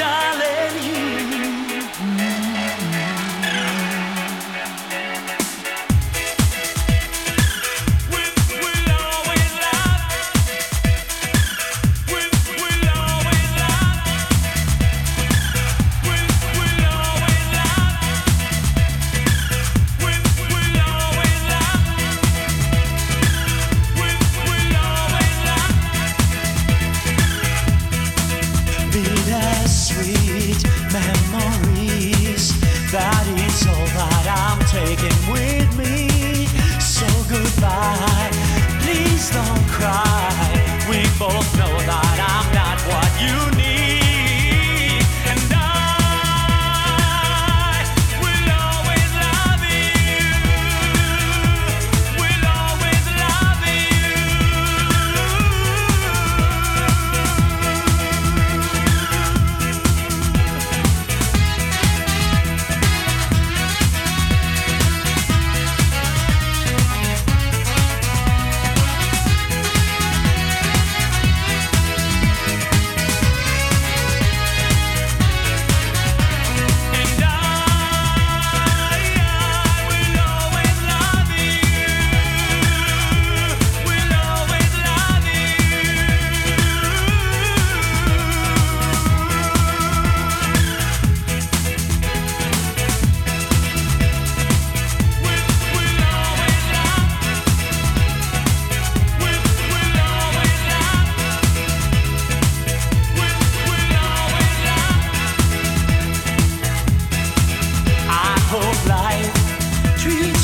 die.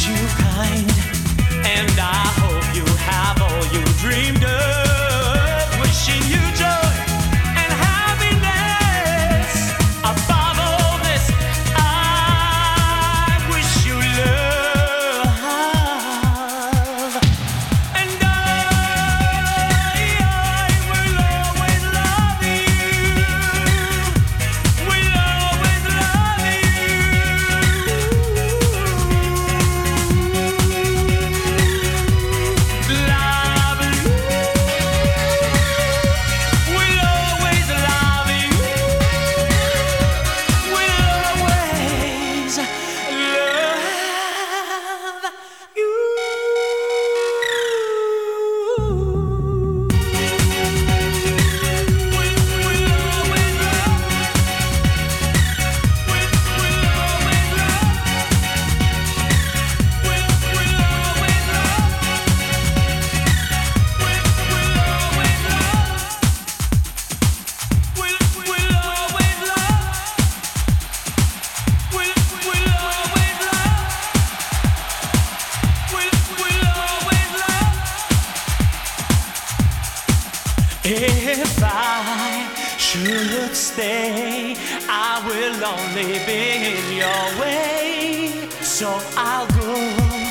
you kind. If I should stay, I will only be in your way. So I'll go.